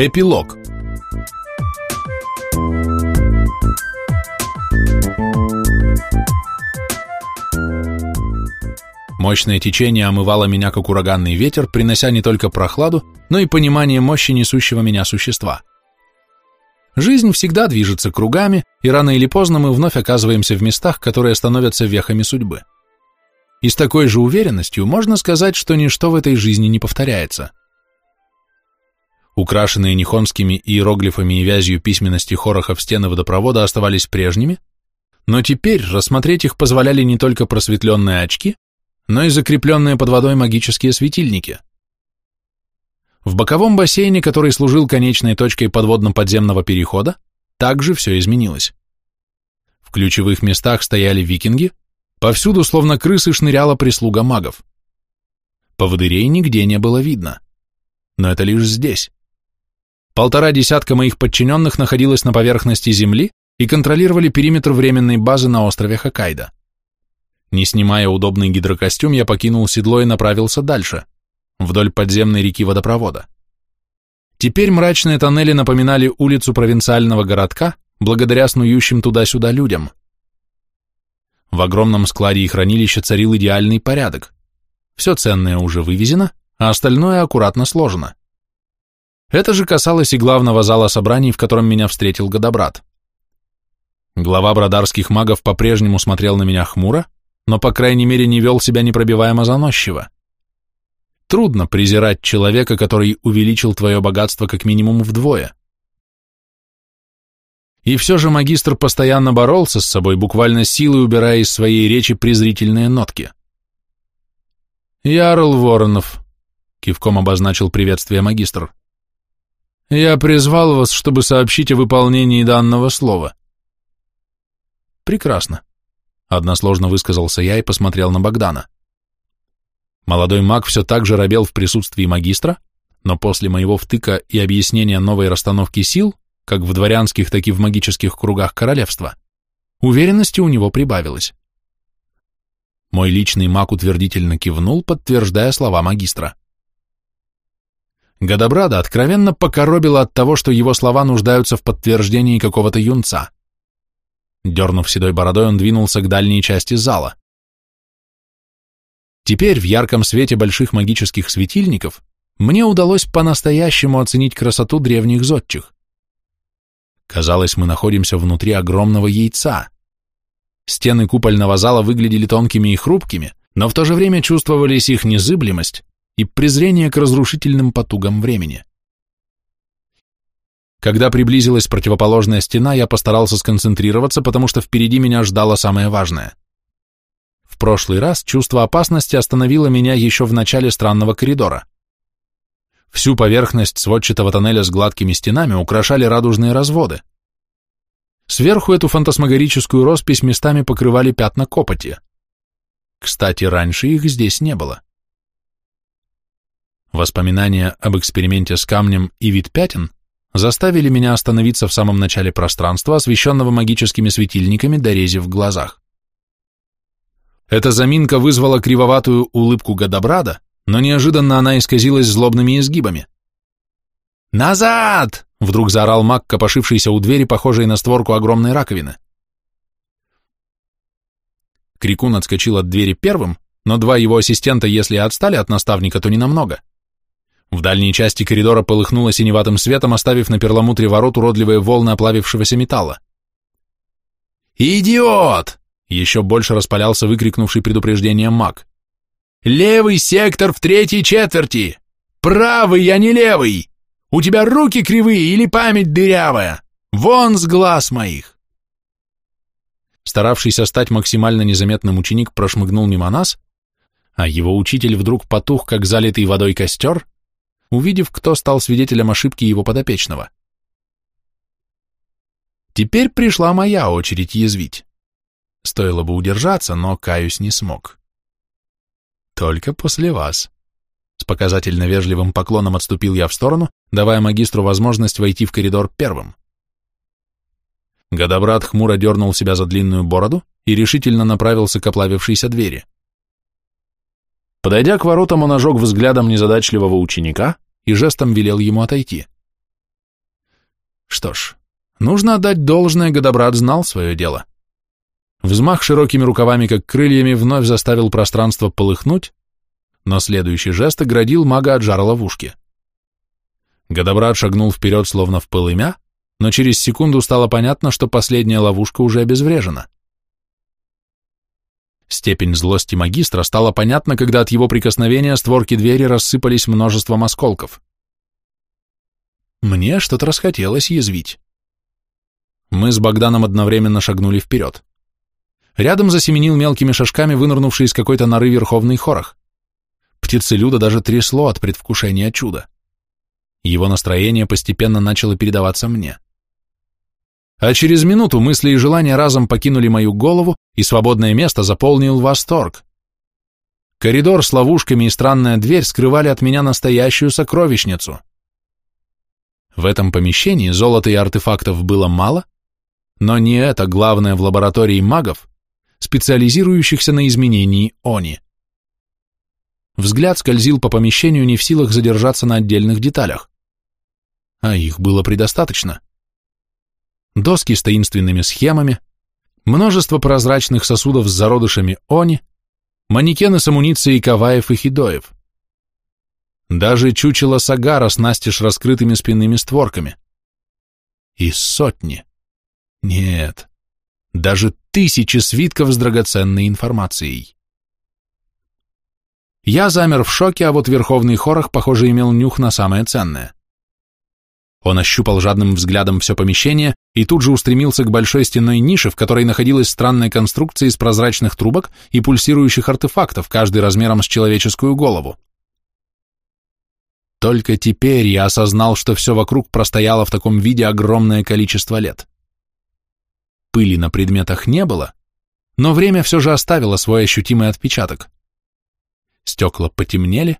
Эпилог Мощное течение омывало меня, как ураганный ветер, принося не только прохладу, но и понимание мощи несущего меня существа. Жизнь всегда движется кругами, и рано или поздно мы вновь оказываемся в местах, которые становятся вехами судьбы. И с такой же уверенностью можно сказать, что ничто в этой жизни не повторяется. Украшенные нихонскими иероглифами и вязью письменности хорохов стены водопровода оставались прежними, но теперь рассмотреть их позволяли не только просветленные очки, но и закрепленные под водой магические светильники. В боковом бассейне, который служил конечной точкой подводно-подземного перехода, также все изменилось. В ключевых местах стояли викинги, повсюду словно крысы шныряла прислуга магов. Поводырей нигде не было видно. Но это лишь здесь. Полтора десятка моих подчиненных находилось на поверхности земли и контролировали периметр временной базы на острове Хоккайдо. Не снимая удобный гидрокостюм, я покинул седло и направился дальше, вдоль подземной реки водопровода. Теперь мрачные тоннели напоминали улицу провинциального городка, благодаря снующим туда-сюда людям. В огромном складе и хранилище царил идеальный порядок. Все ценное уже вывезено, а остальное аккуратно сложено. Это же касалось и главного зала собраний, в котором меня встретил Годобрат. Глава бродарских магов по-прежнему смотрел на меня хмуро, но, по крайней мере, не вел себя непробиваемо заносчиво. Трудно презирать человека, который увеличил твое богатство как минимум вдвое. И все же магистр постоянно боролся с собой, буквально силой убирая из своей речи презрительные нотки. «Ярл Воронов», — кивком обозначил приветствие магистр, — «я призвал вас, чтобы сообщить о выполнении данного слова». «Прекрасно. Односложно высказался я и посмотрел на Богдана. Молодой маг все так же робел в присутствии магистра, но после моего втыка и объяснения новой расстановки сил, как в дворянских, так и в магических кругах королевства, уверенности у него прибавилось. Мой личный маг утвердительно кивнул, подтверждая слова магистра. Годобрада откровенно покоробило от того, что его слова нуждаются в подтверждении какого-то юнца. Дернув седой бородой, он двинулся к дальней части зала. Теперь в ярком свете больших магических светильников мне удалось по-настоящему оценить красоту древних зодчих. Казалось, мы находимся внутри огромного яйца. Стены купольного зала выглядели тонкими и хрупкими, но в то же время чувствовались их незыблемость и презрение к разрушительным потугам времени. Когда приблизилась противоположная стена, я постарался сконцентрироваться, потому что впереди меня ждало самое важное. В прошлый раз чувство опасности остановило меня еще в начале странного коридора. Всю поверхность сводчатого тоннеля с гладкими стенами украшали радужные разводы. Сверху эту фантасмагорическую роспись местами покрывали пятна копоти. Кстати, раньше их здесь не было. Воспоминания об эксперименте с камнем и вид пятен заставили меня остановиться в самом начале пространства, освещенного магическими светильниками, дорезив в глазах. Эта заминка вызвала кривоватую улыбку Гадабрада, но неожиданно она исказилась злобными изгибами. «Назад!» — вдруг заорал маг, копошившийся у двери, похожей на створку огромной раковины. Крикун отскочил от двери первым, но два его ассистента, если отстали от наставника, то не намного. В дальней части коридора полыхнуло синеватым светом, оставив на перламутре ворот уродливые волны оплавившегося металла. «Идиот!» — еще больше распалялся выкрикнувший предупреждение маг. «Левый сектор в третьей четверти! Правый, а не левый! У тебя руки кривые или память дырявая! Вон с глаз моих!» Старавшийся стать максимально незаметным ученик прошмыгнул мимо нас, а его учитель вдруг потух, как залитый водой костер, увидев, кто стал свидетелем ошибки его подопечного. Теперь пришла моя очередь язвить. Стоило бы удержаться, но, каюсь, не смог. Только после вас. С показательно вежливым поклоном отступил я в сторону, давая магистру возможность войти в коридор первым. Годобрат хмуро дернул себя за длинную бороду и решительно направился к оплавившейся двери. Подойдя к воротам, он ожег взглядом незадачливого ученика и жестом велел ему отойти. Что ж, нужно отдать должное, Годобрат знал свое дело. Взмах широкими рукавами, как крыльями, вновь заставил пространство полыхнуть, но следующий жест оградил мага от жара ловушки. Годобрат шагнул вперед, словно в полымя, но через секунду стало понятно, что последняя ловушка уже обезврежена. Степень злости магистра стала понятна, когда от его прикосновения створки двери рассыпались множеством осколков. Мне что-то расхотелось язвить. Мы с Богданом одновременно шагнули вперед. Рядом засеменил мелкими шажками вынырнувший из какой-то норы верховный хорох. Птицелюда даже трясло от предвкушения чуда. Его настроение постепенно начало передаваться мне. А через минуту мысли и желания разом покинули мою голову, и свободное место заполнил восторг. Коридор с ловушками и странная дверь скрывали от меня настоящую сокровищницу. В этом помещении золота и артефактов было мало, но не это главное в лаборатории магов, специализирующихся на изменении они. Взгляд скользил по помещению не в силах задержаться на отдельных деталях. А их было предостаточно. Доски с таинственными схемами, множество прозрачных сосудов с зародышами они, манекены с амуницией каваев и хидоев. Даже чучело Сагара с настежь раскрытыми спинными створками. И сотни. Нет, даже тысячи свитков с драгоценной информацией. Я замер в шоке, а вот Верховный Хорох, похоже, имел нюх на самое ценное. Он ощупал жадным взглядом все помещение и тут же устремился к большой стенной нише, в которой находилась странная конструкция из прозрачных трубок и пульсирующих артефактов, каждый размером с человеческую голову. Только теперь я осознал, что все вокруг простояло в таком виде огромное количество лет. Пыли на предметах не было, но время все же оставило свой ощутимый отпечаток. Стекла потемнели,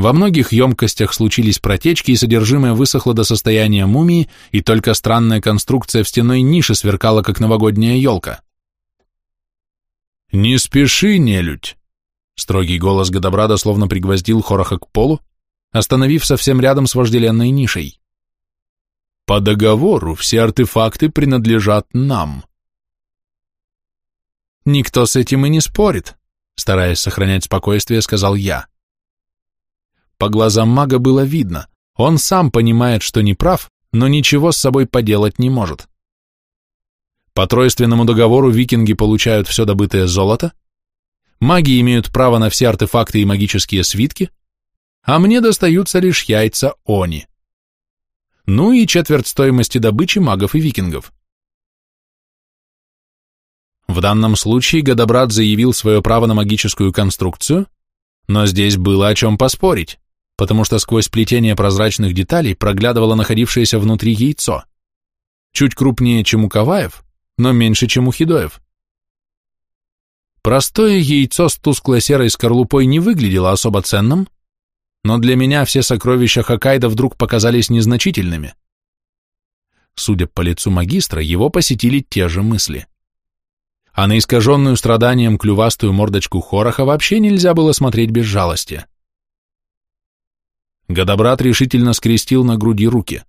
во многих емкостях случились протечки, и содержимое высохло до состояния мумии, и только странная конструкция в стенной нише сверкала, как новогодняя елка. «Не спеши, нелюдь!» Строгий голос Годобрада словно пригвоздил Хороха к полу, остановив совсем рядом с вожделенной нишей. По договору все артефакты принадлежат нам. Никто с этим и не спорит, стараясь сохранять спокойствие, сказал я. По глазам мага было видно, он сам понимает, что не прав, но ничего с собой поделать не может. По тройственному договору викинги получают все добытое золото, маги имеют право на все артефакты и магические свитки, а мне достаются лишь яйца они. Ну и четверть стоимости добычи магов и викингов. В данном случае Годобрат заявил свое право на магическую конструкцию, но здесь было о чем поспорить, потому что сквозь плетение прозрачных деталей проглядывало находившееся внутри яйцо, чуть крупнее, чем у Каваев, но меньше, чем у Хидоев. Простое яйцо с тускло-серой скорлупой не выглядело особо ценным, но для меня все сокровища Хоккайдо вдруг показались незначительными. Судя по лицу магистра, его посетили те же мысли. А на искаженную страданием клювастую мордочку Хороха вообще нельзя было смотреть без жалости. Годобрат решительно скрестил на груди руки.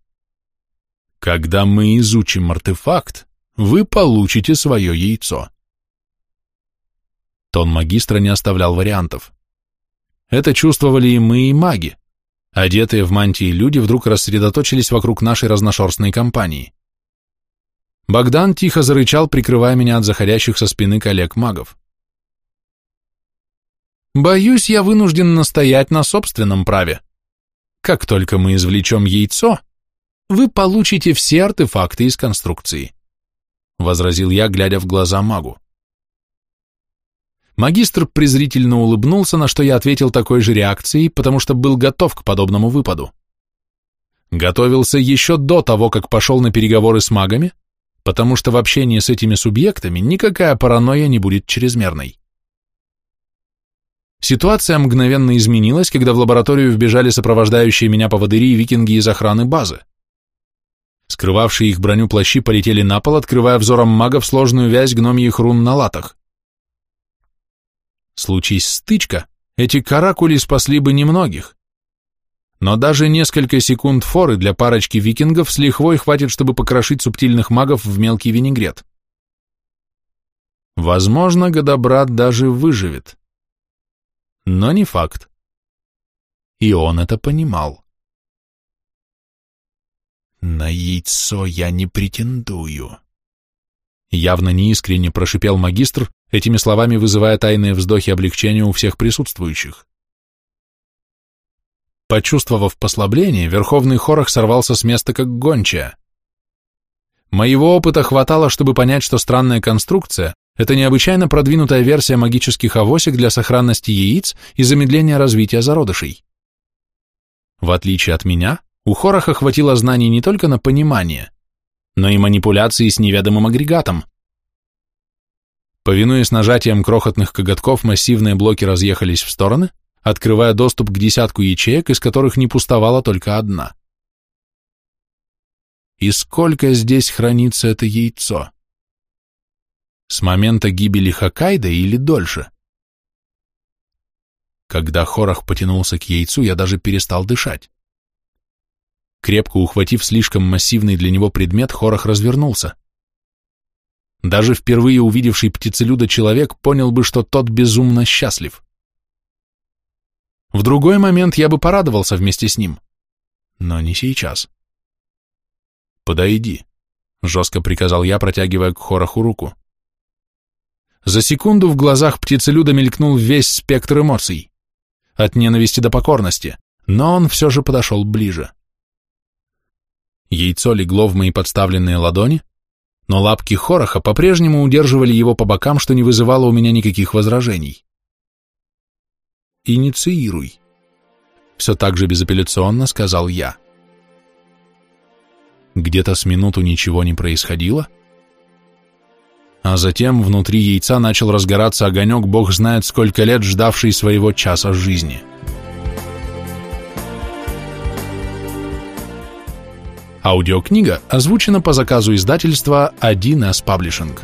«Когда мы изучим артефакт, вы получите свое яйцо». Тон магистра не оставлял вариантов. Это чувствовали и мы, и маги. Одетые в мантии люди вдруг рассредоточились вокруг нашей разношерстной компании. Богдан тихо зарычал, прикрывая меня от заходящих со спины коллег-магов. «Боюсь, я вынужден настоять на собственном праве. Как только мы извлечем яйцо, вы получите все артефакты из конструкции», — возразил я, глядя в глаза магу. Магистр презрительно улыбнулся, на что я ответил такой же реакцией, потому что был готов к подобному выпаду. Готовился еще до того, как пошел на переговоры с магами, потому что в общении с этими субъектами никакая паранойя не будет чрезмерной. Ситуация мгновенно изменилась, когда в лабораторию вбежали сопровождающие меня поводыри и викинги из охраны базы. Скрывавшие их броню плащи полетели на пол, открывая взором магов сложную вязь гномьих рун на латах. Случись стычка, эти каракули спасли бы немногих. Но даже несколько секунд форы для парочки викингов с лихвой хватит, чтобы покрошить субтильных магов в мелкий винегрет. Возможно, Годобрат даже выживет. Но не факт. И он это понимал. «На яйцо я не претендую», — явно неискренне прошипел магистр, этими словами вызывая тайные вздохи облегчения у всех присутствующих. Почувствовав послабление, Верховный Хорох сорвался с места как гончая. Моего опыта хватало, чтобы понять, что странная конструкция – это необычайно продвинутая версия магических авосик для сохранности яиц и замедления развития зародышей. В отличие от меня, у Хороха хватило знаний не только на понимание, но и манипуляции с неведомым агрегатом. Повинуясь нажатием крохотных коготков, массивные блоки разъехались в стороны, открывая доступ к десятку ячеек, из которых не пустовала только одна. И сколько здесь хранится это яйцо? С момента гибели Хоккайдо или дольше? Когда Хорох потянулся к яйцу, я даже перестал дышать. Крепко ухватив слишком массивный для него предмет, Хорох развернулся. Даже впервые увидевший птицелюда человек понял бы, что тот безумно счастлив. В другой момент я бы порадовался вместе с ним, но не сейчас. «Подойди», — жестко приказал я, протягивая к Хороху руку. За секунду в глазах птицелюда мелькнул весь спектр эмоций, от ненависти до покорности, но он все же подошел ближе. Яйцо легло в мои подставленные ладони, но лапки Хороха по-прежнему удерживали его по бокам, что не вызывало у меня никаких возражений инициируй. Все так же безапелляционно сказал я. Где-то с минуту ничего не происходило, а затем внутри яйца начал разгораться огонек, бог знает сколько лет ждавший своего часа жизни. Аудиокнига озвучена по заказу издательства 1С Publishing.